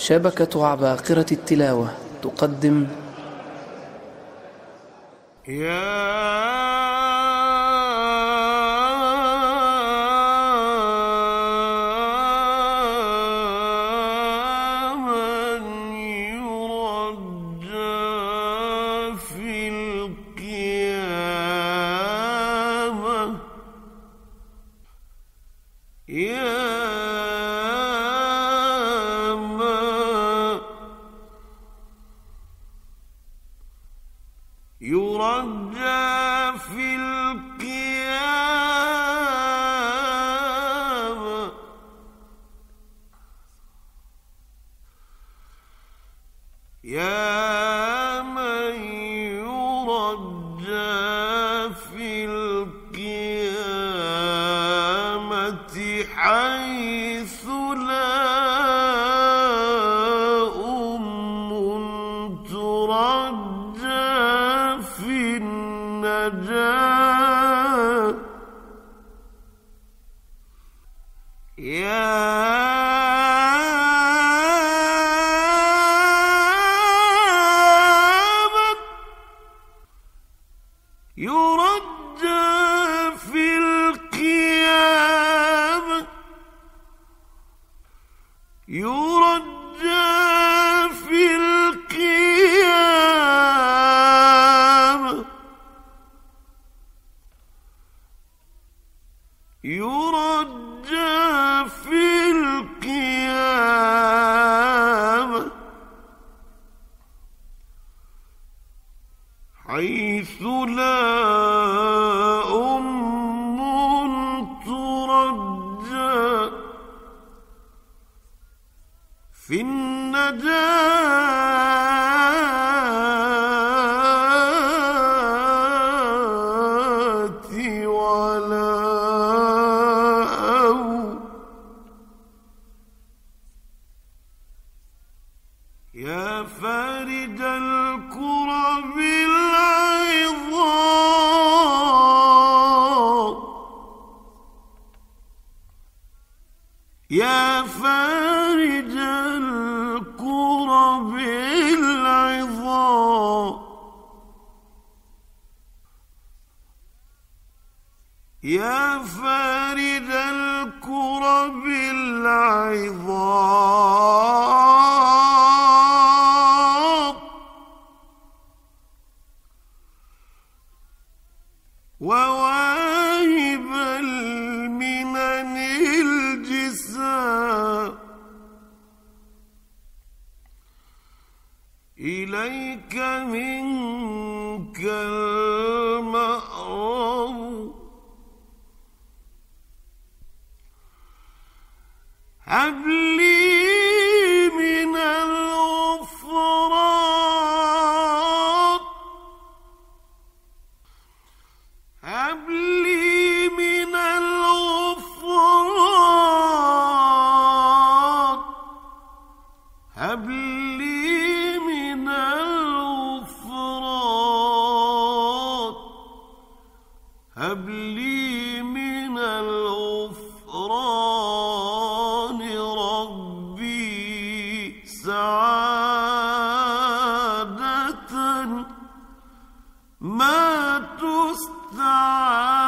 شبكة عباقرة التلاوة تقدم يا يرجى في القيامة. يا من يرجى في القيامة. يا من يرجى في القيامة يرجى في القيامة. يرجى حيث لا أم ترجى. في النجاة ولا أو يا فارج الكرب يا فارج الكرب العظام يا فارج الكرب العظام وواهب المنن إليك منك المأرب. هب هب لي من الغفران ربي سعادة ما تستعان